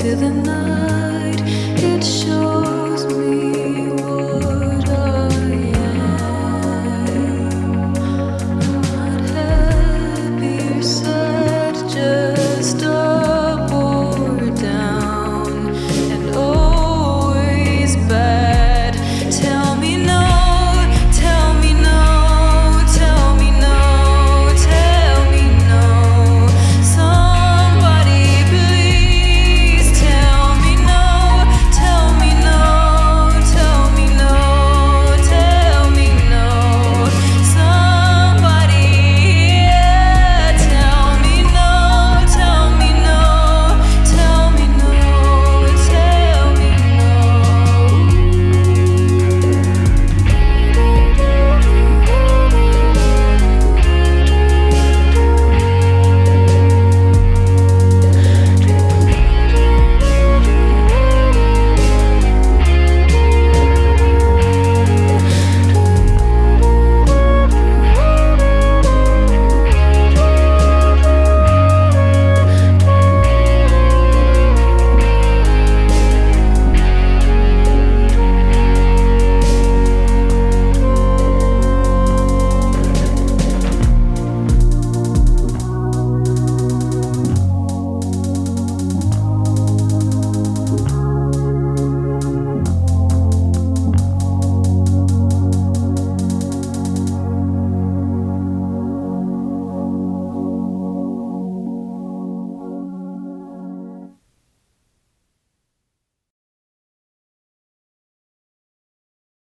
To the night.